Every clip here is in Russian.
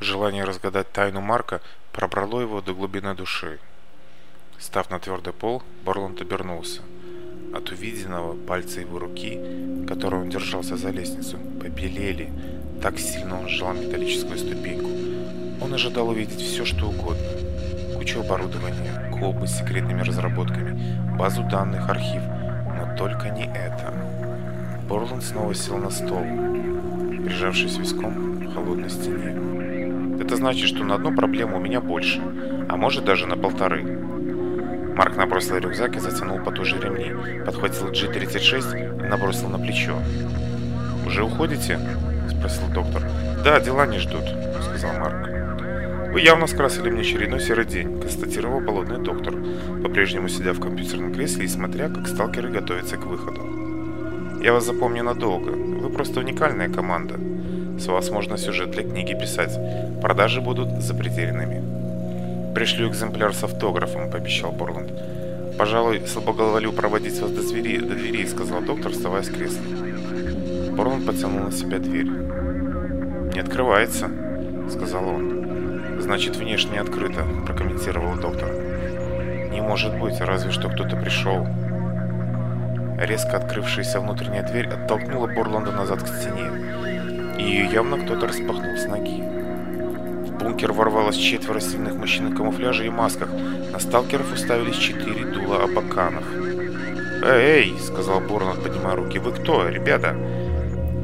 желание разгадать тайну Марка пробрало его до глубины души. Став на твердый пол, Барланд обернулся. От увиденного пальцы его руки, которой он держался за лестницу, побелели, так сильно он сжал металлическую ступеньку. Он ожидал увидеть все, что угодно. Кучу оборудования, колбы с секретными разработками, базу данных, архив, но только не это. Борланд снова сел на стол, прижавшись виском к холодной стене. Это значит, что на одну проблему у меня больше, а может даже на полторы. Марк набросил рюкзак и затянул же ремни, подхватил G36 и набросил на плечо. «Уже уходите?» – спросил доктор. «Да, дела не ждут», – сказал Марк. «Вы явно скрасили мне очередной серый день», – констатировал болотный доктор, по-прежнему сидя в компьютерном кресле и смотря, как сталкеры готовятся к выходу. «Я вас запомню надолго. Вы просто уникальная команда. سواس موجن سجرت книги писать. Продажи будут запредельными. Пришлю экземпляр ایگزمپلر автографом, пообещал Борланд. пожалуй, слабоголовлю проводить вас до двери, до двери сказал доктор, вставая с кресла. Борланд потянул на себя дверь. «Не открывается», — сказал он. «Значит, внешне открыто», — прокомментировал доктор. «Не может быть, разве что кто-то пришел». Резко открывшаяся внутренняя дверь оттолкнула Борланда назад к стене и явно кто-то распахнул с ноги. В бункер ворвалось четверо сильных мужчин в камуфляже и масках. На сталкеров уставились четыре дула абаканов. «Эй, эй!» — сказал Борнат, поднимая руки. «Вы кто, ребята?»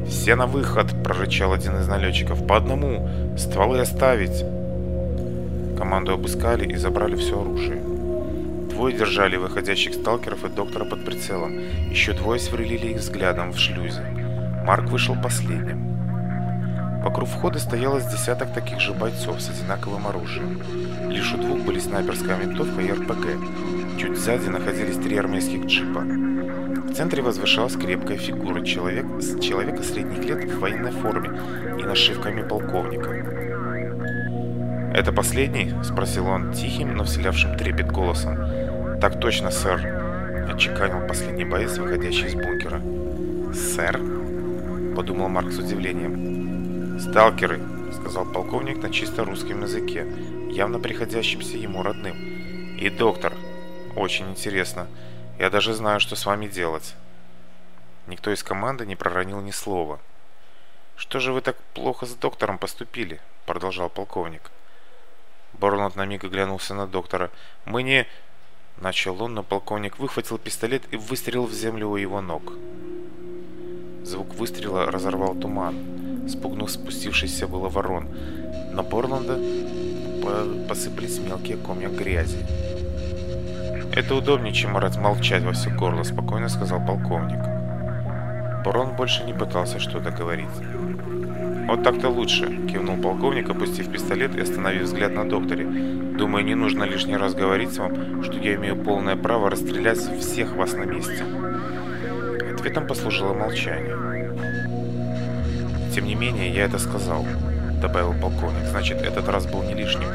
«Все на выход!» — прорычал один из налетчиков. «По одному! Стволы оставить!» Команду обыскали и забрали все оружие. Двое держали выходящих сталкеров и доктора под прицелом. Еще двое сверлили их взглядом в шлюзе. Марк вышел последним. Вокруг входа стоялось десяток таких же бойцов с одинаковым оружием. Лишь у двух были снайперская винтовка и РПГ. Чуть сзади находились три армейских джипа. В центре возвышалась крепкая фигура человек, человека средних лет в военной форме и нашивками полковника. «Это последний?» – спросил он тихим, но вселявшим трепет голосом. «Так точно, сэр!» – отчеканил последний боец, выходящий из бункера. «Сэр?» – подумал Марк с удивлением. «Сталкеры», — сказал полковник на чисто русском языке, явно приходящимся ему родным. «И доктор. Очень интересно. Я даже знаю, что с вами делать». Никто из команды не проронил ни слова. «Что же вы так плохо с доктором поступили?» — продолжал полковник. Баронат на миг оглянулся на доктора. «Мы не...» — начал он, но полковник выхватил пистолет и выстрелил в землю у его ног. Звук выстрела разорвал туман спугнув спустившийся было ворон. На Борланда посыпались мелкие комья грязи. «Это удобнее, чем орать молчать во все горло», — спокойно сказал полковник. Барон больше не пытался что-то говорить. «Вот так-то лучше», — кивнул полковник, опустив пистолет и остановив взгляд на докторе. «Думаю, не нужно лишний раз говорить вам, что я имею полное право расстрелять всех вас на месте». Ответом послужило молчание. Тем не менее, я это сказал, — добавил полковник. Значит, этот раз был не лишним,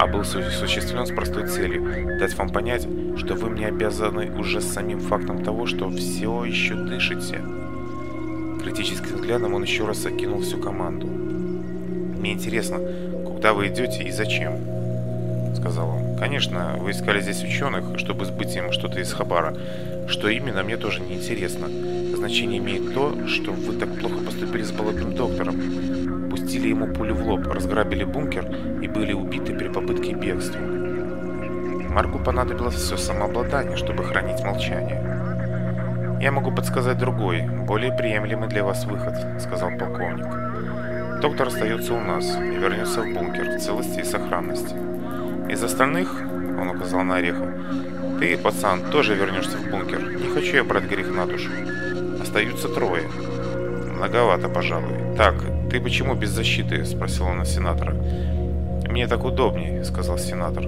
а был осуществлен с простой целью — дать вам понять, что вы мне обязаны уже самим фактом того, что все еще дышите. Критическим взглядом он еще раз окинул всю команду. «Мне интересно, куда вы идете и зачем?» — сказал он. «Конечно, вы искали здесь ученых, чтобы сбыть им что-то из Хабара. Что именно, мне тоже не интересно» значение имеет то, что вы так плохо поступили с болотным доктором. Пустили ему пулю в лоб, разграбили бункер и были убиты при попытке бегства. Марку понадобилось все самообладание, чтобы хранить молчание. «Я могу подсказать другой, более приемлемый для вас выход», — сказал полковник. «Доктор остается у нас и вернется в бункер в целости и сохранности. Из остальных, — он указал на Ореха, — ты, пацан, тоже вернешься в бункер. Не хочу я брать грех на душу. Остаются трое. Многовато, пожалуй. Так, ты почему без защиты? Спросил она сенатора. Мне так удобнее, сказал сенатор.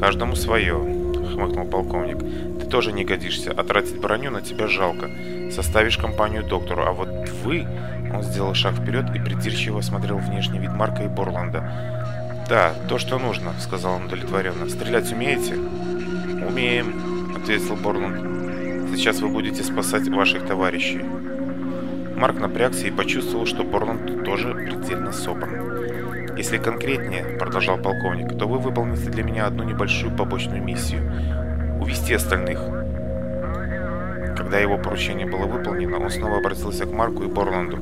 Каждому свое, хмыкнул полковник. Ты тоже не годишься, а тратить броню на тебя жалко. Составишь компанию доктору, а вот вы... Он сделал шаг вперед и придирчиво смотрел внешний вид Марка и Борланда. «Да, то, что нужно», — сказал он удовлетворенно. «Стрелять умеете?» «Умеем», — ответил Борланд сейчас вы будете спасать ваших товарищей. Марк напрягся и почувствовал, что Борланд тоже предельно собран. Если конкретнее, продолжал полковник, то вы выполните для меня одну небольшую побочную миссию. Увести остальных. Когда его поручение было выполнено, он снова обратился к Марку и Борланду.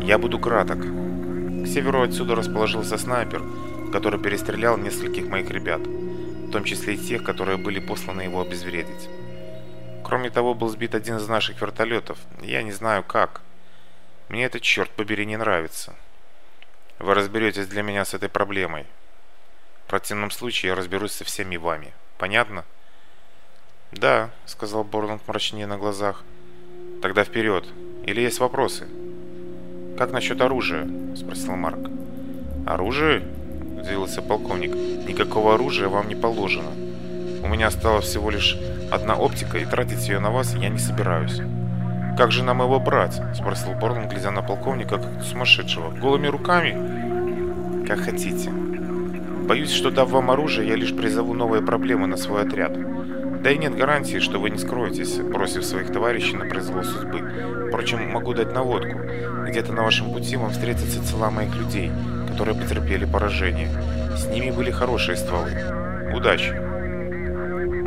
Я буду краток. К северу отсюда расположился снайпер, который перестрелял нескольких моих ребят, в том числе и тех, которые были посланы его обезвредить. Кроме того, был сбит один из наших вертолетов. Я не знаю как. Мне это, черт побери, не нравится. Вы разберетесь для меня с этой проблемой. В противном случае я разберусь со всеми вами. Понятно? Да, сказал Борланд мрачнее на глазах. Тогда вперед. Или есть вопросы? Как насчет оружия? Спросил Марк. Оружие? Удивился полковник. Никакого оружия вам не положено. У меня осталась всего лишь одна оптика, и тратить ее на вас я не собираюсь. «Как же нам его брать?» – спросил Борланд, глядя на полковника, как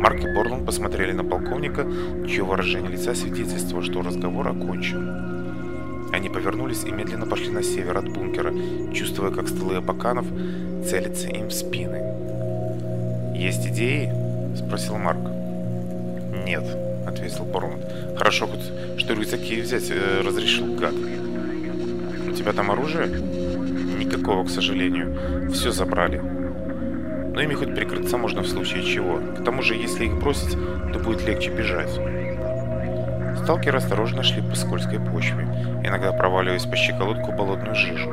Марк и Борланд посмотрели на полковника, чье выражение лица свидетельствовало, что разговор окончен. Они повернулись и медленно пошли на север от бункера, чувствуя, как стволы Абаканов целятся им в спины. «Есть идеи?» – спросил Марк. «Нет», – ответил Борланд. «Хорошо хоть, что рюкзаки взять э, разрешил, гад». «У тебя там оружие?» «Никакого, к сожалению. Все забрали но ими хоть прикрыться можно в случае чего. К тому же, если их бросить, то будет легче бежать. Сталкеры осторожно шли по скользкой почве, иногда проваливаясь по щеколотку болотную жижу.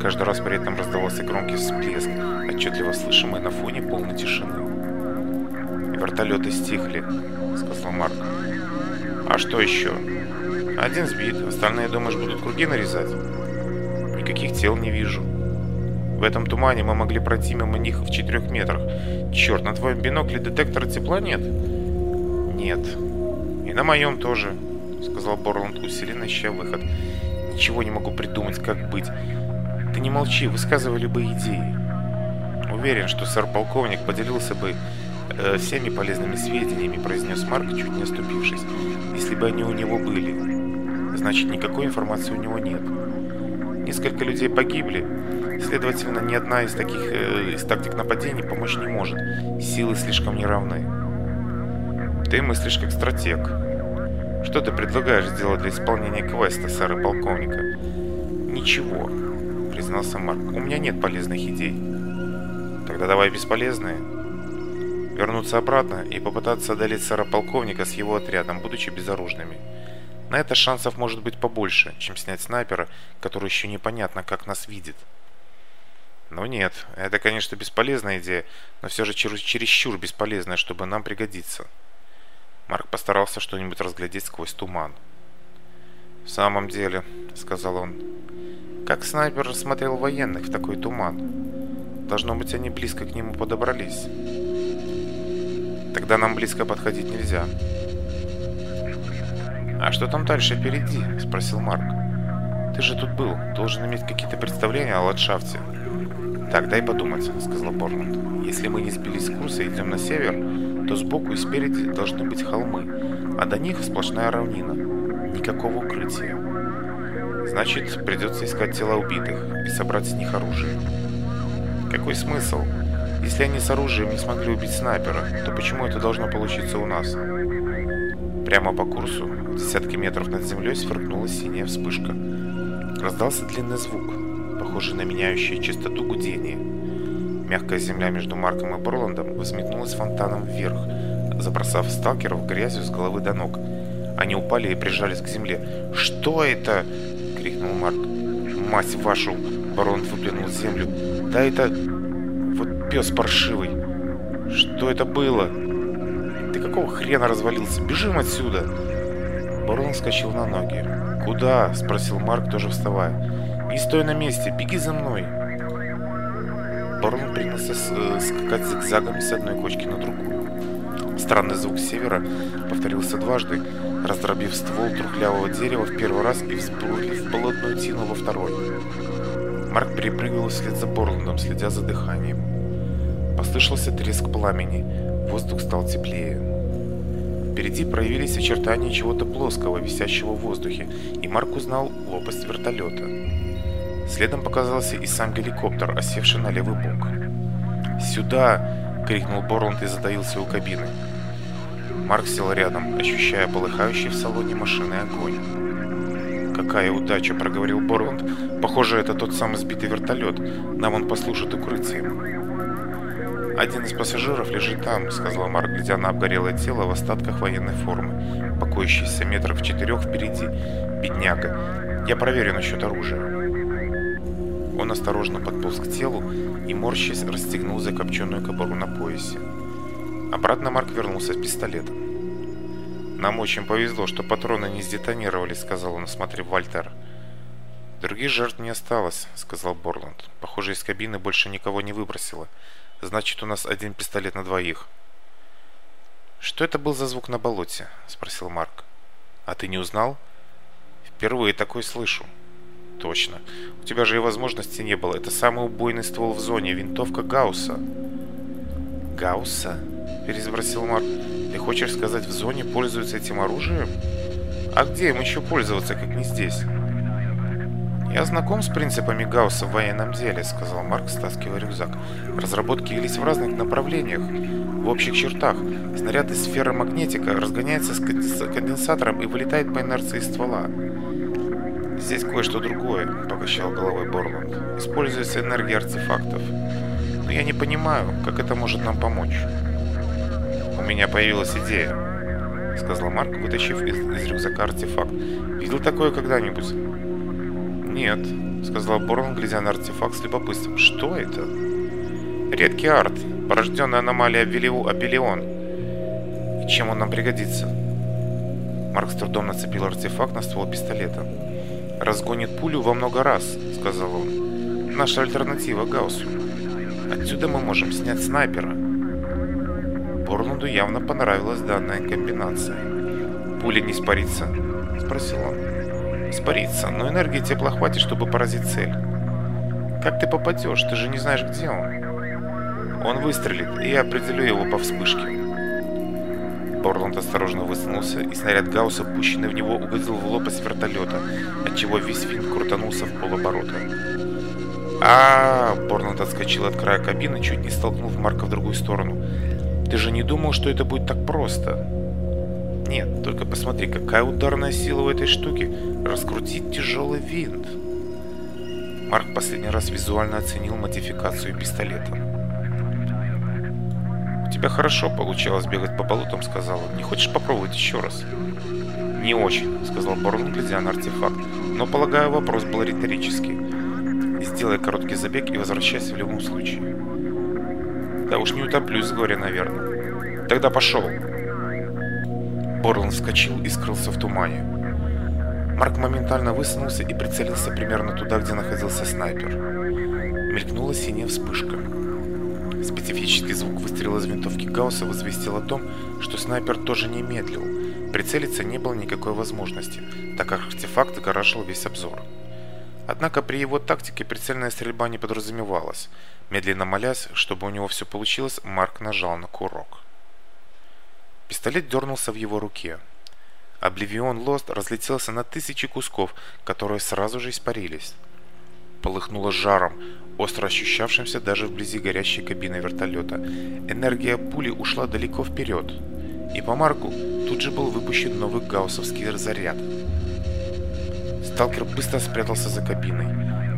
Каждый раз при этом раздавался громкий всплеск, отчетливо слышимый на фоне полной тишины. «Вертолеты стихли», — сказал Марк. «А что еще?» «Один сбит, остальные, думаешь, будут круги нарезать?» «Никаких тел не вижу», в этом тумане мы могли пройти мимо них в четырех метрах. Черт, на твоем бинокле детектор тепла нет? Нет. И на моем тоже, сказал Борланд, усиленно ища выход. Ничего не могу придумать, как быть. Ты не молчи, высказывали бы идеи. Уверен, что сэр-полковник поделился бы э, всеми полезными сведениями, произнес Марк, чуть не оступившись. Если бы они у него были. Значит, никакой информации у него нет. Несколько людей погибли, Следовательно, ни одна из таких э, из тактик нападений помочь не может. Силы слишком неравны. Ты мыслишь как стратег. Что ты предлагаешь сделать для исполнения квеста, сэра полковника? Ничего, признался Марк. У меня нет полезных идей. Тогда давай бесполезные. Вернуться обратно и попытаться одолеть сэра полковника с его отрядом, будучи безоружными. На это шансов может быть побольше, чем снять снайпера, который еще непонятно как нас видит. Ну нет, это, конечно, бесполезная идея, но все же чересчур бесполезная, чтобы нам пригодиться. Марк постарался что-нибудь разглядеть сквозь туман. «В самом деле», — сказал он, — «как снайпер рассмотрел военных в такой туман? Должно быть, они близко к нему подобрались. Тогда нам близко подходить нельзя». «А что там дальше впереди?» — спросил Марк. «Ты же тут был, должен иметь какие-то представления о ландшафте». «Так, дай подумать», — сказал Борланд. «Если мы не сбились с курса и идем на север, то сбоку и спереди должны быть холмы, а до них сплошная равнина. Никакого укрытия. Значит, придется искать тела убитых и собрать с них оружие». «Какой смысл? Если они с оружием не смогли убить снайпера, то почему это должно получиться у нас?» Прямо по курсу, в десятки метров над землей, сверкнула синяя вспышка. Раздался длинный звук, похожее на меняющее частоту гудение. Мягкая земля между Марком и Борландом взметнулась фонтаном вверх, забросав сталкеров грязью с головы до ног. Они упали и прижались к земле. «Что это?» — крикнул Марк. «Мать вашу!» — барон выплюнул землю. «Да это... вот пес паршивый! Что это было?» «Ты какого хрена развалился? Бежим отсюда!» Барон вскочил на ноги. «Куда?» — спросил Марк, тоже вставая. Не стой на месте, беги за мной!» Барон принялся э, скакать зигзагами с одной кочки на другую. Странный звук севера повторился дважды, раздробив ствол трухлявого дерева в первый раз и взбурлив болотную тину во второй. Марк перепрыгнул вслед за Борландом, следя за дыханием. Послышался треск пламени, воздух стал теплее. Впереди проявились очертания чего-то плоского, висящего в воздухе, и Марк узнал лопасть вертолета. Следом показался и сам геликоптер, осевший на левый бок. «Сюда!» — крикнул Борланд и затаился у кабины. Марк сел рядом, ощущая полыхающий в салоне машины огонь. «Какая удача!» — проговорил Борланд. «Похоже, это тот самый сбитый вертолет. Нам он послужит укрытием». «Один из пассажиров лежит там», — сказал Марк, глядя на обгорелое тело в остатках военной формы, покоящейся метров четырех впереди. «Бедняга. Я проверю насчет оружия». Он осторожно подполз к телу и, морщись, расстегнул закопченную кобуру на поясе. Обратно Марк вернулся с пистолетом. «Нам очень повезло, что патроны не сдетонировали», — сказал он, смотрев Вальтер. «Других жертв не осталось», — сказал Борланд. «Похоже, из кабины больше никого не выбросило. Значит, у нас один пистолет на двоих». «Что это был за звук на болоте?» — спросил Марк. «А ты не узнал?» «Впервые такой слышу». Точно. У тебя же и возможности не было. Это самый убойный ствол в зоне. Винтовка Гаусса. Гаусса? Переспросил Марк. Ты хочешь сказать, в зоне пользуются этим оружием? А где им еще пользоваться, как не здесь? «Я знаком с принципами Гаусса в военном деле», — сказал Марк, стаскивая рюкзак. «Разработки велись в разных направлениях, в общих чертах. Снаряд из сферы магнетика разгоняется с конденсатором и вылетает по инерции ствола. «Здесь кое-что другое», — покачал головой Борланд. «Используется энергия артефактов. Но я не понимаю, как это может нам помочь». «У меня появилась идея», — сказал Марк, вытащив из, из рюкзака артефакт. «Видел такое когда-нибудь?» «Нет», — сказал Борланд, глядя на артефакт с любопытством. «Что это?» «Редкий арт, порожденная аномалия Абелион. И чем он нам пригодится?» Марк с трудом нацепил артефакт на ствол пистолета. «Разгонит пулю во много раз», — сказал он. «Наша альтернатива Гауссу. Отсюда мы можем снять снайпера». Борланду явно понравилась данная комбинация. «Пуля не испарится?» – спросил он. «Испарится, но энергии тепла хватит, чтобы поразить цель». «Как ты попадешь? Ты же не знаешь, лейтенант осторожно высунулся, и снаряд Гаусса, пущенный в него, угодил в лопасть из вертолета, отчего весь финт крутанулся в полоборота. а Борнат отскочил от края кабины, чуть не столкнув Марка в другую сторону. «Ты же не думал, что это будет так просто?» «Нет, только посмотри, какая ударная сила у этой штуки! Раскрутить тяжелый винт!» Марк последний раз визуально оценил модификацию пистолета тебя хорошо получалось бегать по болотам», — сказал он. «Не хочешь попробовать еще раз?» «Не очень», — сказал Борн, глядя на артефакт. «Но, полагаю, вопрос был риторический. Сделай короткий забег и возвращайся в любом случае». «Да уж не утоплюсь, говоря, наверное». «Тогда пошел». Борланд вскочил и скрылся в тумане. Марк моментально высунулся и прицелился примерно туда, где находился снайпер. Мелькнула синяя вспышка. Специфический звук выстрела из винтовки Гаусса возвестил о том, что снайпер тоже не медлил. Прицелиться не было никакой возможности, так как артефакт огораживал весь обзор. Однако при его тактике прицельная стрельба не подразумевалась. Медленно молясь, чтобы у него все получилось, Марк нажал на курок. Пистолет дернулся в его руке. Обливион Лост разлетелся на тысячи кусков, которые сразу же испарились. Полыхнуло жаром, остро ощущавшимся даже вблизи горящей кабины вертолета. Энергия пули ушла далеко вперед, и по Марку тут же был выпущен новый гауссовский заряд. Сталкер быстро спрятался за кабиной.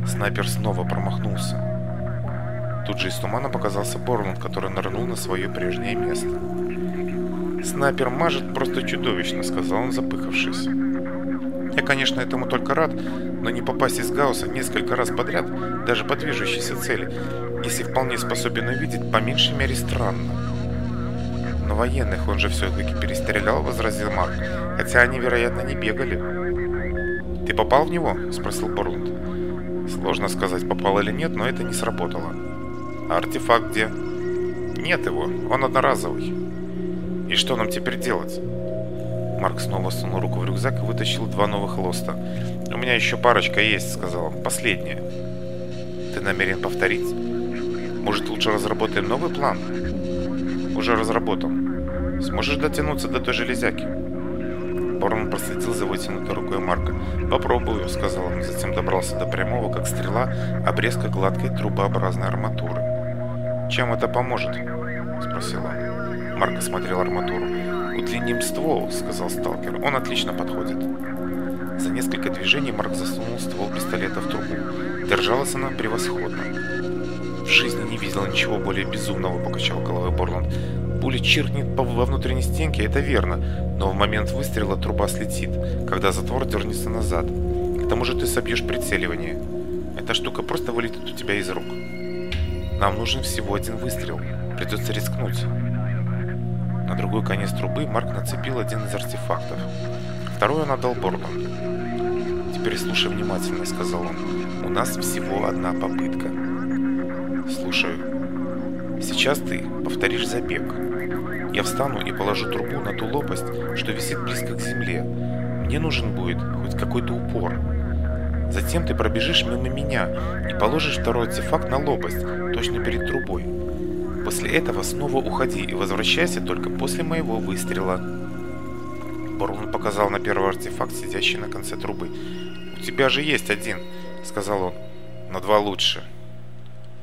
Снайпер снова промахнулся. Тут же из тумана показался Борланд, который нырнул на свое прежнее место. «Снайпер мажет просто чудовищно», — сказал он, запыхавшись. «Я, конечно, этому только рад, но не попасть из Гаусса несколько раз подряд, даже по движущейся цели, если вполне способен увидеть, по меньшей мере странно. Но военных он же все-таки перестрелял, возразил Марк, хотя они, вероятно, не бегали. «Ты попал в него?» – спросил Борунд. Сложно сказать, попал или нет, но это не сработало. А артефакт где? Нет его, он одноразовый. И что нам теперь делать? Марк снова сунул руку в рюкзак и вытащил два новых лоста. У меня еще парочка есть, сказал он. Последняя. Ты намерен повторить? Может, лучше разработаем новый план? Уже разработал. Сможешь дотянуться до той железяки? Борн проследил за вытянутой рукой Марка. «Попробую», — сказал он, затем добрался до прямого, как стрела, обрезка гладкой трубообразной арматуры. «Чем это поможет?» — спросил он. Марк осмотрел арматуру. «Удлиним ствол», — сказал сталкер. «Он отлично подходит». За несколько движений Марк засунул ствол пистолета в трубу. Держалась она превосходно. В жизни не видел ничего более безумного, покачал головой Борланд. Пуля чиркнет по внутренней стенке, это верно, но в момент выстрела труба слетит, когда затвор дернется назад. К тому же ты собьешь прицеливание. Эта штука просто вылетит у тебя из рук. Нам нужен всего один выстрел. Придется рискнуть. На другой конец трубы Марк нацепил один из артефактов. Второе она дал Борбан. «Теперь слушай внимательно», — сказал он. «У нас всего одна попытка». «Слушаю. Сейчас ты повторишь забег. Я встану и положу трубу на ту лопасть, что висит близко к земле. Мне нужен будет хоть какой-то упор. Затем ты пробежишь мимо меня и положишь второй артефакт на лопасть, точно перед трубой. После этого снова уходи и возвращайся только после моего выстрела». Борун показал на первый артефакт, сидящий на конце трубы. «У тебя же есть один», — сказал он. «Но два лучше».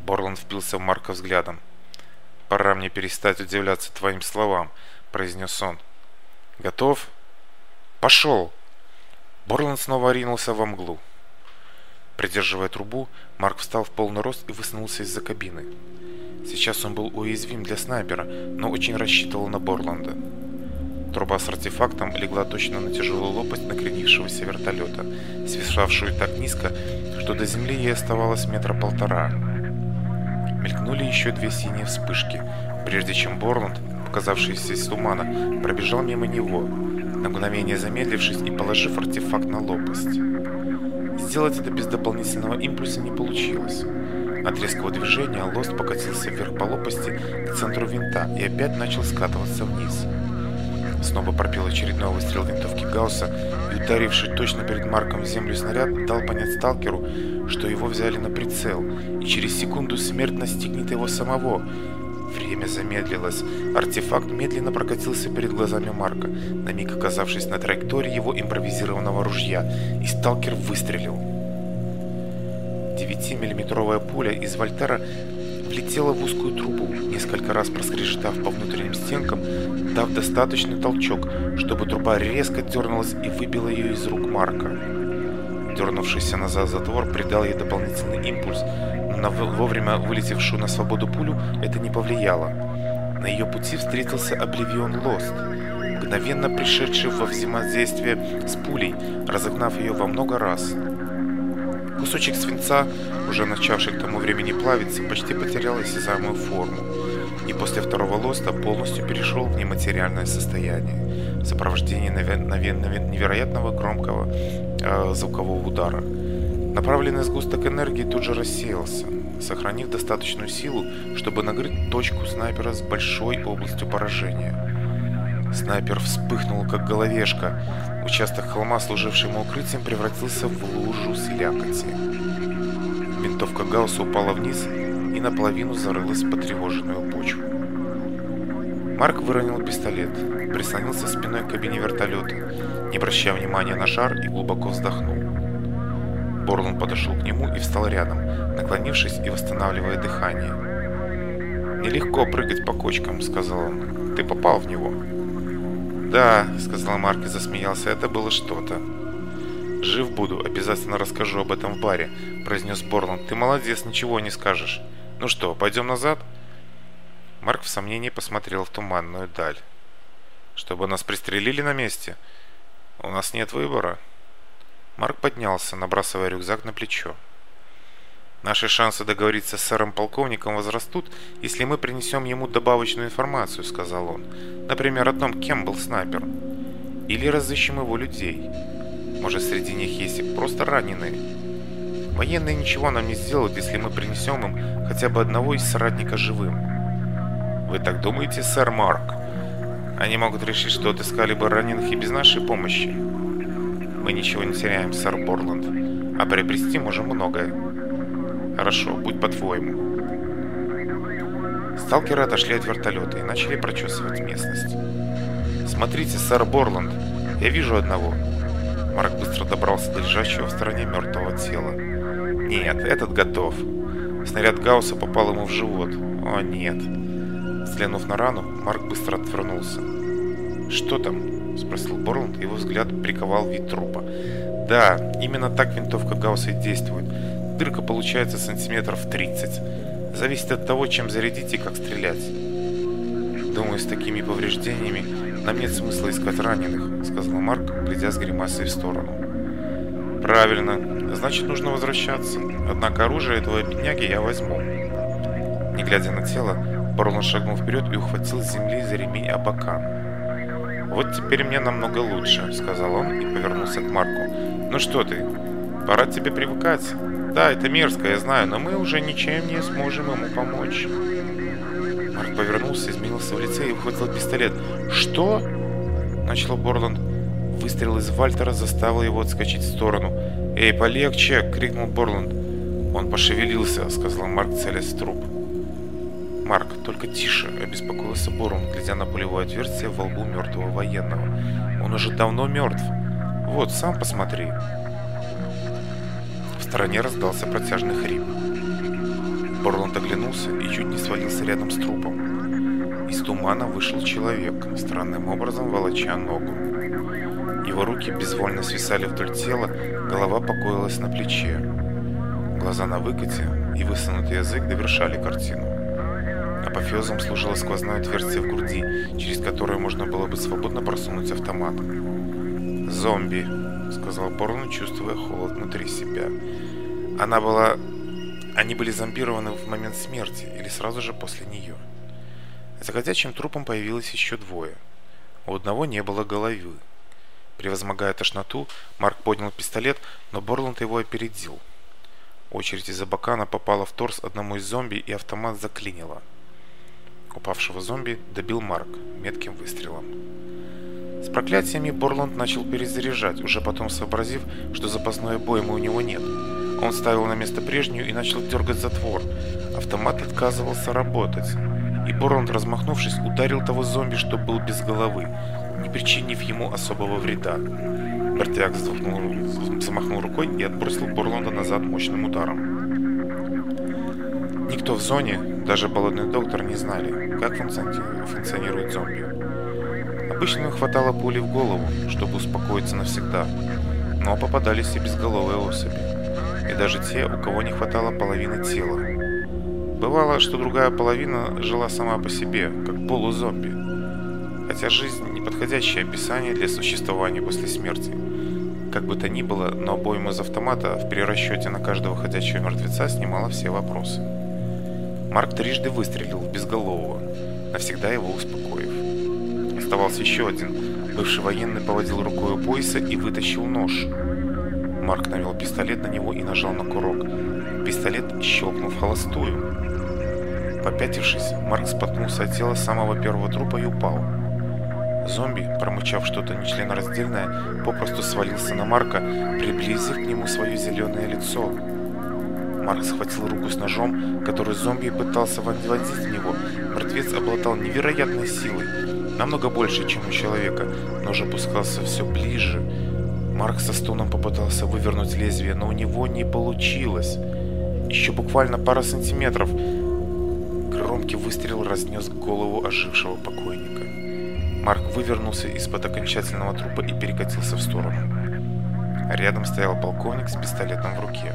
Борланд впился в Марка взглядом. «Пора мне перестать удивляться твоим словам», — произнес он. «Готов?» «Пошел!» Борланд снова ринулся во мглу. Придерживая трубу, Марк встал в полный рост и высунулся из-за кабины. Сейчас он был уязвим для снайпера, но очень рассчитывал на Борланда. Труба с артефактом легла точно на тяжелую лопасть накренившегося вертолета, свисавшую так низко, что до земли ей оставалось метра полтора. Мелькнули еще две синие вспышки, прежде чем Борланд, показавшийся из тумана, пробежал мимо него, на мгновение замедлившись и положив артефакт на лопасть. Сделать это без дополнительного импульса не получилось. От резкого движения лост покатился вверх по лопасти к центру винта и опять начал скатываться вниз. Снова пропел очередной выстрел винтовки Гаусса, и ударивший точно перед Марком в землю снаряд дал понять сталкеру, что его взяли на прицел, и через секунду смерть настигнет его самого. Время замедлилось. Артефакт медленно прокатился перед глазами Марка, на миг оказавшись на траектории его импровизированного ружья, и сталкер выстрелил. 9-миллиметровая пуля из Вольтера влетела в узкую трубу, несколько раз проскрежетав по внутренним стенкам, дав достаточный толчок, чтобы труба резко дернулась и выбила ее из рук Марка. Дернувшийся назад затвор придал ей дополнительный импульс, но на вовремя вылетевшую на свободу пулю это не повлияло. На ее пути встретился Обливион Лост, мгновенно пришедший во взаимодействие с пулей, разогнав ее во много раз – кусочек свинца, уже начавший к тому времени плавиться, почти потерял осязаемую форму, и после второго лоста полностью перешел в нематериальное состояние, в сопровождении невероятного громкого э, звукового удара. Направленный сгусток энергии тут же рассеялся, сохранив достаточную силу, чтобы накрыть точку снайпера с большой областью поражения – Снайпер вспыхнул, как головешка. Участок холма, служивший мокрыцем, превратился в лужу слякоти. Винтовка Гаусса упала вниз и наполовину зарылась в потревоженную почву. Марк выронил пистолет, прислонился спиной к кабине вертолета, не обращая внимания на шар и глубоко вздохнул. Борлон подошел к нему и встал рядом, наклонившись и восстанавливая дыхание. «Нелегко прыгать по кочкам», — сказал он. «Ты попал в него». «Да», — сказал Марк и засмеялся, — «это было что-то». «Жив буду, обязательно расскажу об этом в баре», — произнес Борланд. «Ты молодец, ничего не скажешь. Ну что, пойдем назад?» Марк в сомнении посмотрел в туманную даль. «Чтобы нас пристрелили на месте? У нас нет выбора». Марк поднялся, набрасывая рюкзак на плечо. Наши шансы договориться с сэром-полковником возрастут, если мы принесем ему добавочную информацию, сказал он. Например, о том, кем был снайпер. Или разыщем его людей. Может, среди них есть просто раненые. Военные ничего нам не сделают, если мы принесем им хотя бы одного из соратника живым. Вы так думаете, сэр Марк? Они могут решить, что отыскали бы раненых и без нашей помощи. Мы ничего не теряем, сэр Борланд, а приобрести можем многое. Хорошо, будь по-твоему. Сталкеры отошли от вертолета и начали прочесывать местность. «Смотрите, сэр Борланд, я вижу одного». Марк быстро добрался до лежащего в стороне мертвого тела. «Нет, этот готов». Снаряд Гаусса попал ему в живот. «О, нет». Взглянув на рану, Марк быстро отвернулся. «Что там?» – спросил Борланд, его взгляд приковал вид трупа. «Да, именно так винтовка Гаусса и действует дырка получается сантиметров 30. Зависит от того, чем зарядить и как стрелять. Думаю, с такими повреждениями нам нет смысла искать раненых, сказал Марк, глядя с гримасой в сторону. Правильно, значит нужно возвращаться. Однако оружие этого бедняги я возьму. Не глядя на тело, Барлон шагнул вперед и ухватил с земли за ремень Абакан. «Вот теперь мне намного лучше», — сказал он и повернулся к Марку. «Ну что ты, пора тебе привыкать». Да, это мерзко, я знаю, но мы уже ничем не сможем ему помочь. Марк повернулся, изменился в лице и выхватил пистолет. «Что?» – начал Борланд. Выстрел из Вальтера заставил его отскочить в сторону. «Эй, полегче!» – крикнул Борланд. «Он пошевелился», – сказал Марк, целясь в труп. «Марк, только тише!» – обеспокоился Борланд, глядя на пулевое отверстие во лбу мертвого военного. «Он уже давно мертв. Вот, сам посмотри!» Раньерс раздался протяжный хрип. Барлон оглянулся и чуть не свалился рядом с трупом. Из тумана вышел человек, странным образом волоча ногу. Его руки безвольно свисали вдоль тела, голова покоилась на плече. Глаза на выкате и высунутый язык довершали картину. Апофеозом служило сквозное отверстие в груди, через которое можно было бы свободно просунуть автомат. «Зомби!» сказал Барон, чувствуя холод внутри себя. Она была... Они были зомбированы в момент смерти или сразу же после нее. За ходячим трупом появилось еще двое. У одного не было головы. Превозмогая тошноту, Марк поднял пистолет, но Борланд его опередил. Очередь из-за бакана попала в торс одному из зомби и автомат заклинило. Упавшего зомби добил Марк метким выстрелом. С проклятиями Борланд начал перезаряжать, уже потом сообразив, что запасной обоймы у него нет. Он ставил на место прежнюю и начал дергать затвор. Автомат отказывался работать. И Борланд, размахнувшись, ударил того зомби, что был без головы, не причинив ему особого вреда. Бертиак замахнул рукой и отбросил Борланда назад мощным ударом. Никто в зоне, даже болотный доктор, не знали, как функционирует зомби. Обычно хватало пули в голову, чтобы успокоиться навсегда, но попадались и безголовые особи, и даже те, у кого не хватало половины тела. Бывало, что другая половина жила сама по себе, как полузомби, хотя жизнь – неподходящее описание для существования после смерти. Как бы то ни было, но обойма из автомата в перерасчете на каждого ходячего мертвеца снимала все вопросы. Марк трижды выстрелил в безголового, навсегда его успокоив оставался еще один. Бывший военный поводил рукой у пояса и вытащил нож. Марк навел пистолет на него и нажал на курок. Пистолет щелкнул в холостую. Попятившись, Марк споткнулся от тела самого первого трупа и упал. Зомби, промычав что-то нечленораздельное, попросту свалился на Марка, приблизив к нему свое зеленое лицо. Марк схватил руку с ножом, который зомби пытался вонзить в него. Мертвец обладал невероятной силой, намного больше, чем у человека, нож опускался все ближе. Марк со стоном попытался вывернуть лезвие, но у него не получилось. Еще буквально пара сантиметров. Громкий выстрел разнес голову ожившего покойника. Марк вывернулся из-под окончательного трупа и перекатился в сторону. Рядом стоял полковник с пистолетом в руке.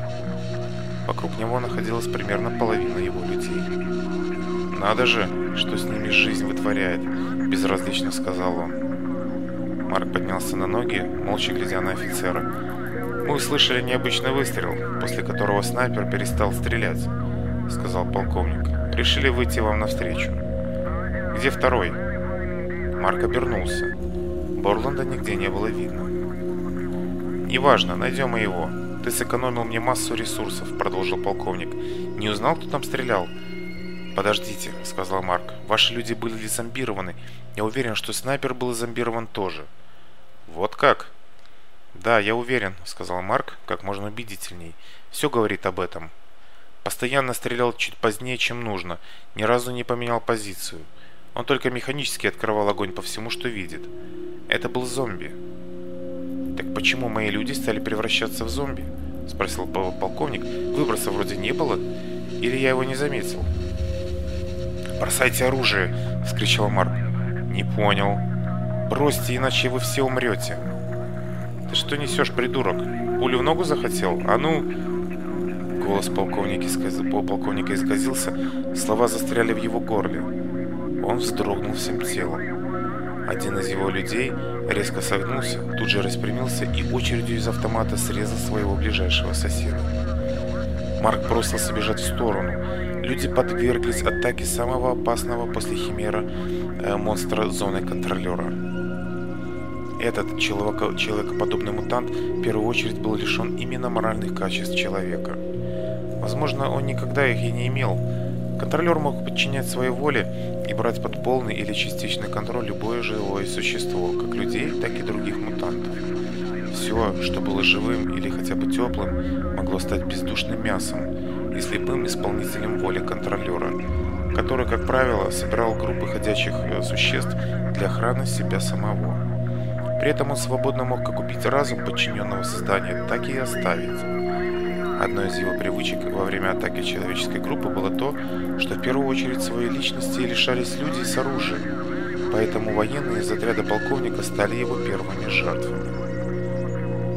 Вокруг него находилась примерно половина его людей. Надо же, что с ними жизнь вытворяет безразлично сказал он. Марк поднялся на ноги, молча глядя на офицера. «Мы услышали необычный выстрел, после которого снайпер перестал стрелять», — сказал полковник. «Решили выйти вам навстречу». «Где второй?» Марк обернулся. Борланда нигде не было видно. «Неважно, найдем и его. Ты сэкономил мне массу ресурсов», — продолжил полковник. «Не узнал, кто там стрелял?» «Подождите», — сказал Марк. «Ваши люди были зомбированы. Я уверен, что снайпер был зомбирован тоже». «Вот как?» «Да, я уверен», — сказал Марк, как можно убедительней. «Все говорит об этом». Постоянно стрелял чуть позднее, чем нужно. Ни разу не поменял позицию. Он только механически открывал огонь по всему, что видит. Это был зомби. «Так почему мои люди стали превращаться в зомби?» — спросил полковник. «Выброса вроде не было. Или я его не заметил?» «Бросайте оружие!» — вскричал Марк. «Не понял. Бросьте, иначе вы все умрете». «Ты что несешь, придурок? Пулю в ногу захотел? А ну...» Голос полковника, исказ... исказился, слова застряли в его горле. Он вздрогнул всем телом. Один из его людей резко согнулся, тут же распрямился и очередью из автомата срезал своего ближайшего соседа. Марк бросился бежать в сторону, Люди подверглись атаке самого опасного после Химера э, монстра зоны контролера. Этот человек, человекоподобный мутант в первую очередь был лишен именно моральных качеств человека. Возможно, он никогда их и не имел. Контролер мог подчинять своей воле и брать под полный или частичный контроль любое живое существо, как людей, так и других мутантов. Все, что было живым или хотя бы теплым, могло стать бездушным мясом, слепым исполнителем воли контролера, который, как правило, собирал группы ходячих э, существ для охраны себя самого. При этом он свободно мог как убить разум подчиненного создания, так и оставить. Одной из его привычек во время атаки человеческой группы было то, что в первую очередь своей личности лишались люди с оружием, поэтому военные из отряда полковника стали его первыми жертвами.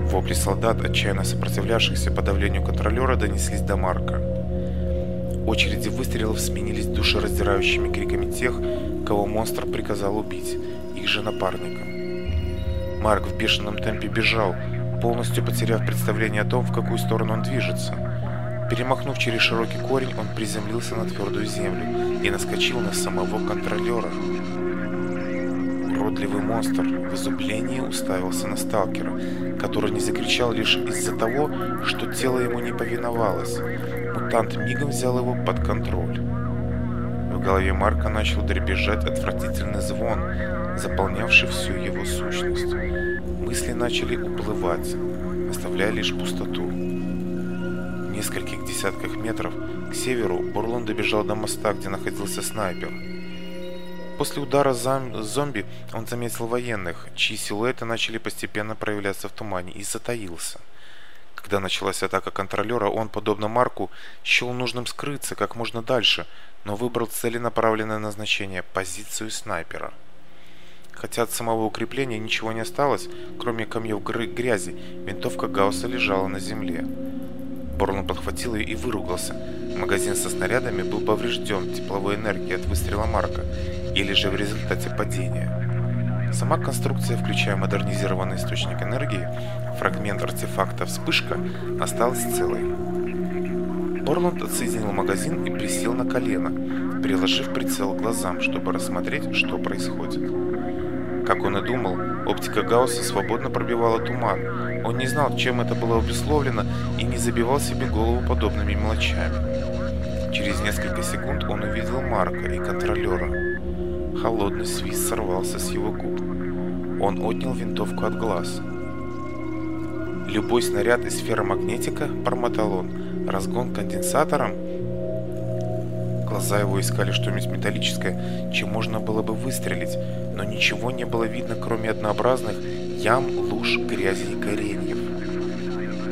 Вопли солдат, отчаянно сопротивлявшихся подавлению контролера, донеслись до Марка очереди выстрелов сменились душераздирающими криками тех, кого монстр приказал убить, их же напарника. Марк в бешеном темпе бежал, полностью потеряв представление о том, в какую сторону он движется. Перемахнув через широкий корень, он приземлился на твердую землю и наскочил на самого контролера. Уродливый монстр в изумлении уставился на сталкера, который не закричал лишь из-за того, что тело ему не повиновалось – Мутант мигом взял его под контроль. В голове Марка начал дребезжать отвратительный звон, заполнявший всю его сущность. Мысли начали уплывать, оставляя лишь пустоту. В нескольких десятках метров к северу Бурлон добежал до моста, где находился снайпер. После удара зом... зомби он заметил военных, чьи силуэты начали постепенно проявляться в тумане и затаился. Когда началась атака контролера, он, подобно Марку, счел нужным скрыться как можно дальше, но выбрал целенаправленное назначение – позицию снайпера – Хотя от самого укрепления ничего не осталось, кроме камнев грязи, винтовка Гаусса лежала на земле. Борлон подхватил ее и выругался. Магазин со снарядами был поврежден тепловой энергией от выстрела Сама конструкция, включая модернизированный источник энергии, фрагмент артефакта «Вспышка» осталась целой. Борланд отсоединил магазин и присел на колено, приложив прицел к глазам, чтобы рассмотреть, что происходит. Как он и думал, оптика Гаусса свободно пробивала туман. Он не знал, чем это было обусловлено, и не забивал себе голову подобными мелочами. Через несколько секунд он увидел Марка и контролера, холодный свист сорвался с его губ. Он отнял винтовку от глаз. Любой снаряд из ферромагнетика, промотал он, разгон конденсатором. Глаза его искали что-нибудь металлическое, чем можно было бы выстрелить, но ничего не было видно, кроме однообразных ям, луж, грязи и кореньев.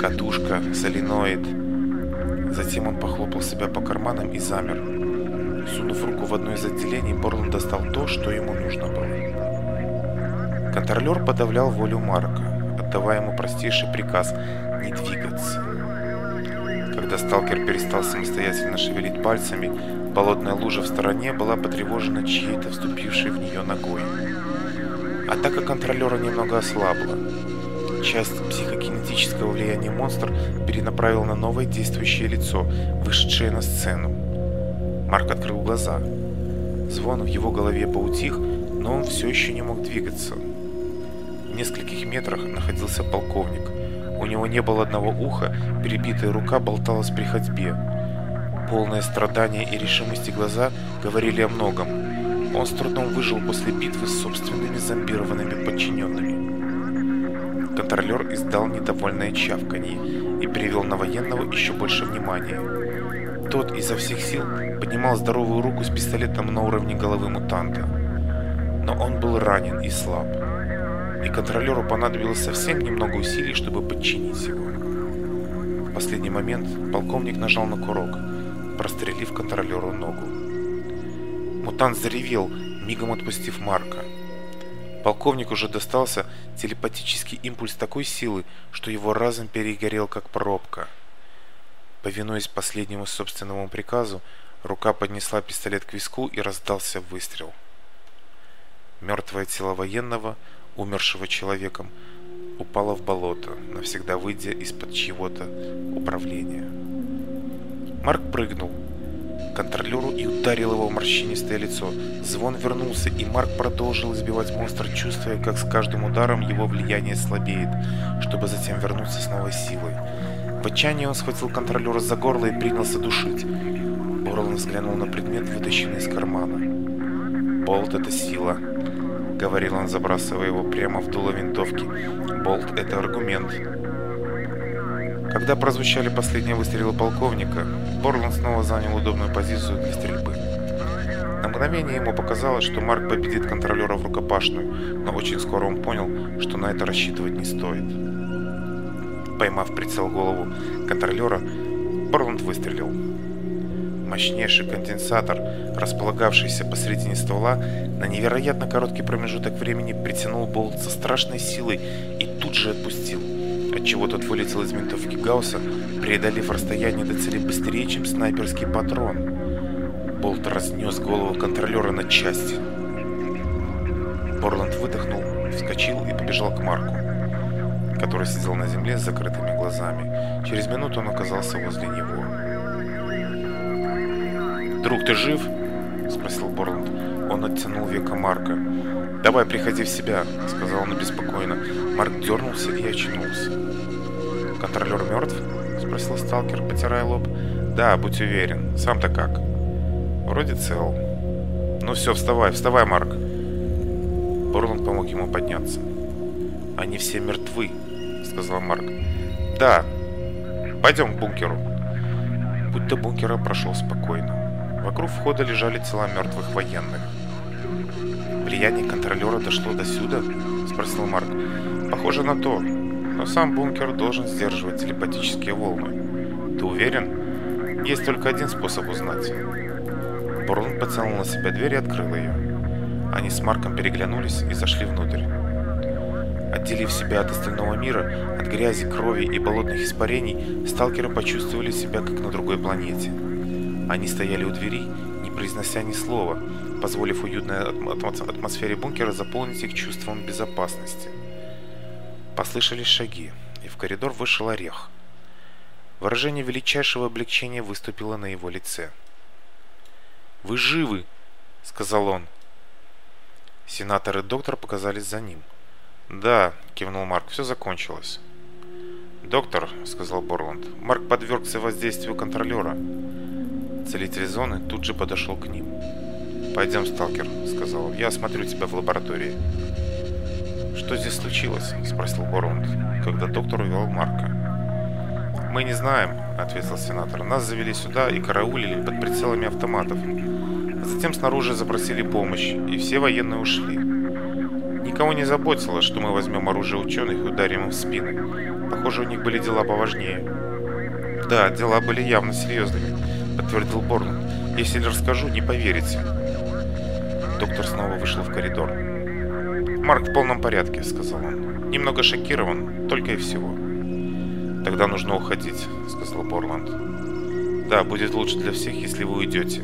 Катушка, соленоид. Затем он похлопал себя по карманам и замер. Сунув руку в одно из отделений, Борлан достал то, что ему нужно было. Контролер подавлял волю Марка, отдавая ему простейший приказ не двигаться. Когда сталкер перестал самостоятельно шевелить пальцами, болотная лужа в стороне была потревожена чьей-то вступившей в нее ногой. Атака контролера немного ослабла. Часть психокинетического влияния монстр перенаправил на новое действующее лицо, вышедшее на сцену. Марк открыл глаза. Звон в его голове поутих, но он все еще не мог двигаться. В нескольких метрах находился полковник. У него не было одного уха, перебитая рука болталась при ходьбе. Полное страдание и решимости глаза говорили о многом. Он с трудом выжил после битвы с собственными зомбированными подчиненными. Контролер издал недовольное чавканье и привел на военного еще больше внимания. Тот изо всех сил поднимал здоровую руку с пистолетом на уровне головы мутанта. Но он был ранен и слаб. И контролеру понадобилось совсем немного усилий, чтобы подчинить его. В последний момент полковник нажал на курок, прострелив контролеру ногу. Мутант заревел, мигом отпустив Марка. Полковник уже достался телепатический импульс такой силы, что его разум перегорел как пробка – Повинуясь последнему собственному приказу, рука поднесла пистолет к виску и раздался выстрел. Мертвое тело военного, умершего человеком, упало в болото, навсегда выйдя из-под чьего-то управления. Марк прыгнул, контролеру и ударил его в морщинистое лицо. Звон вернулся, и Марк продолжил избивать монстра, чувствуя, как с каждым ударом его влияние слабеет, чтобы затем вернуться с новой силой. В В отчаянии он схватил контролера за горло и принялся душить. Борл взглянул на предмет, вытащенный из кармана. «Болт — это сила», — говорил он, забрасывая его прямо в дуло винтовки. «Болт — это аргумент». Когда прозвучали последние выстрелы полковника, Борланд снова занял удобную позицию для стрельбы. На мгновение ему показалось, что Марк победит контролера в рукопашную, но очень скоро он понял, что на это рассчитывать не стоит поймав прицел голову контролера, Борланд выстрелил. Мощнейший конденсатор, располагавшийся посредине ствола, на невероятно короткий промежуток времени притянул болт со страшной силой и тут же отпустил, отчего тот вылетел из винтовки Гаусса, преодолев расстояние до цели быстрее, чем снайперский патрон. Болт разнес голову контролера на части. Борланд выдохнул, вскочил и побежал к Марку который сидел на земле с закрытыми глазами. Через минуту он оказался возле него. «Друг, ты жив?» – спросил Борланд. Он оттянул века Марка. «Давай, приходи в себя», – сказал он беспокойно. Марк дернулся и очнулся. «Контролер мертв?» – спросил сталкер, потирая лоб. «Да, будь уверен. Сам-то как?» «Вроде цел». «Ну все, вставай, вставай, Марк!» Борланд помог ему подняться. «Они все мертвы», сказал Марк. «Да. Пойдем к бункеру». Путь до бункера прошел спокойно. Вокруг входа лежали тела мертвых военных. «Влияние контролера дошло до сюда?» – спросил Марк. «Похоже на то. Но сам бункер должен сдерживать телепатические волны. Ты уверен? Есть только один способ узнать». Бурун потянул на себя дверь и открыл ее. Они с Марком переглянулись и зашли внутрь. Отделив себя от остального мира, от грязи, крови и болотных испарений, сталкеры почувствовали себя как на другой планете. Они стояли у двери, не произнося ни слова, позволив уютной атмосфере бункера заполнить их чувством безопасности. Послышались шаги, и в коридор вышел орех. Выражение величайшего облегчения выступило на его лице. «Вы живы!» — сказал он. Сенатор и доктор показались за ним. «Да», — кивнул Марк, — «все закончилось». «Доктор», — сказал Борланд, — «Марк подвергся воздействию контролера». Целитель зоны тут же подошел к ним. «Пойдем, сталкер», — сказал. «Я осмотрю тебя в лаборатории». «Что здесь случилось?» — спросил Борланд, когда доктор увел Марка. «Мы не знаем», — ответил сенатор. «Нас завели сюда и караулили под прицелами автоматов. Затем снаружи запросили помощь, и все военные ушли. Никого не заботило, что мы возьмем оружие ученых и ударим им в спины. Похоже, у них были дела поважнее. Да, дела были явно серьезными, подтвердил Борн. Если расскажу, не поверите. Доктор снова вышел в коридор. «Марк в полном порядке», — сказал он. «Немного шокирован, только и всего». «Тогда нужно уходить», — сказал Борланд. «Да, будет лучше для всех, если вы уйдете.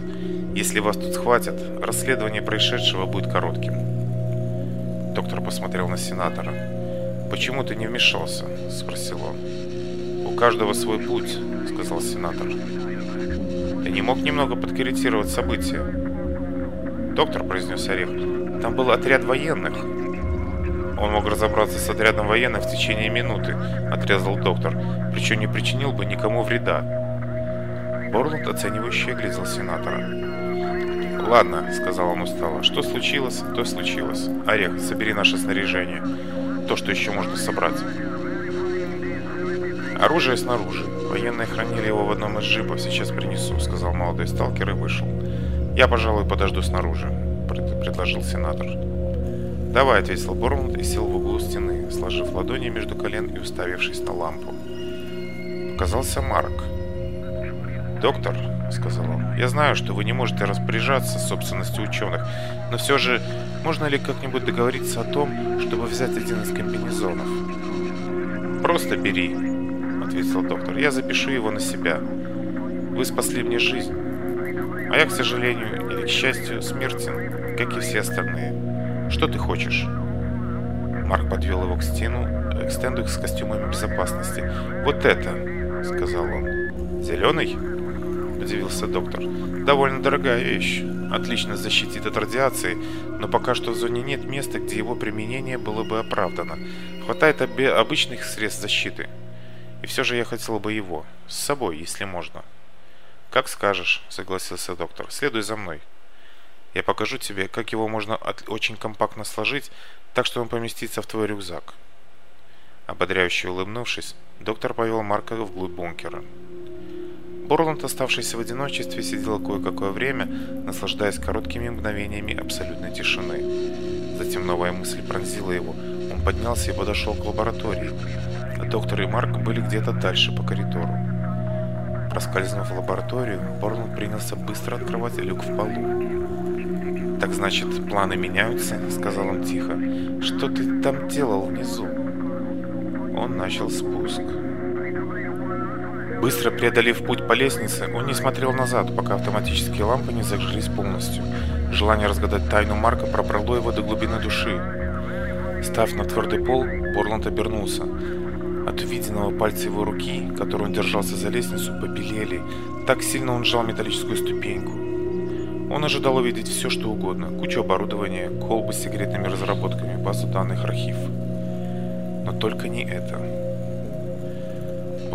Если вас тут схватят, расследование происшедшего будет коротким». Доктор посмотрел на сенатора. «Почему ты не вмешался?» – спросил он. «У каждого свой путь», – сказал сенатор. «Ты не мог немного подкорректировать события?» «Доктор», – произнес Орех, – «там был отряд военных». Он мог разобраться с отрядом военных в течение минуты, отрезал доктор, причем не причинил бы никому вреда. Борланд оценивающе глядел сенатора. «Ладно», — сказал он устало. «Что случилось, то случилось. Орех, собери наше снаряжение. То, что еще можно собрать». «Оружие снаружи. Военные хранили его в одном из джипов. Сейчас принесу», — сказал молодой сталкер и вышел. «Я, пожалуй, подожду снаружи», — предложил сенатор. «Давай», — ответил Бормунд и сел в углу стены, сложив ладони между колен и уставившись на лампу. Показался Марк. «Доктор», — сказал он. «Я знаю, что вы не можете распоряжаться собственностью ученых, но все же можно ли как-нибудь договориться о том, чтобы взять один из комбинезонов?» «Просто бери», — ответил доктор. «Я запишу его на себя. Вы спасли мне жизнь. А я, к сожалению или к счастью, смертен, как и все остальные. Что ты хочешь?» Марк подвел его к стену, э, к стенду с костюмами безопасности. «Вот это», — сказал он. «Зеленый?» удивился доктор. «Довольно дорогая вещь. Отлично защитит от радиации, но пока что в зоне нет места, где его применение было бы оправдано. Хватает обычных средств защиты. И все же я хотел бы его. С собой, если можно». «Как скажешь», — согласился доктор. «Следуй за мной». «Я покажу тебе, как его можно очень компактно сложить, так что он поместится в твой рюкзак». Ободряюще улыбнувшись, доктор повел Марка вглубь бункера. Борланд, оставшийся в одиночестве, сидел кое-какое время, наслаждаясь короткими мгновениями абсолютной тишины. Затем новая мысль пронзила его. Он поднялся и подошел к лаборатории. Доктор и Марк были где-то дальше по коридору. Проскользнув в лабораторию, Борланд принялся быстро открывать люк в полу. «Так значит, планы меняются?» — сказал он тихо. «Что ты там делал внизу?» Он начал спуск. Быстро преодолев путь по лестнице, он не смотрел назад, пока автоматические лампы не зажглись полностью. Желание разгадать тайну Марка пробрало его до глубины души. Став на твердый пол, Борланд обернулся. От увиденного пальца его руки, которой он держался за лестницу, побелели. Так сильно он сжал металлическую ступеньку. Он ожидал увидеть все, что угодно. Кучу оборудования, колбы с секретными разработками, базу данных, архив. Но только не это.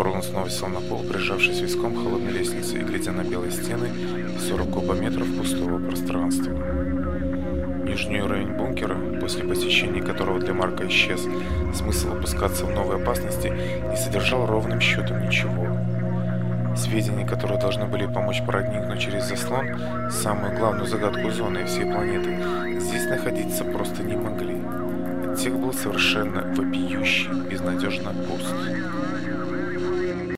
Роланс снова сел на пол, прижавшись виском к холодной лестнице и глядя на белые стены 40 кубометров пустого пространства. Нижний уровень бункера, после посещения которого для Марка исчез, смысл опускаться в новые опасности не содержал ровным счетом ничего. Сведения, которые должны были помочь проникнуть через заслон, самую главную загадку зоны и всей планеты, здесь находиться просто не могли. Отсек был совершенно вопиющий, безнадежно пуст.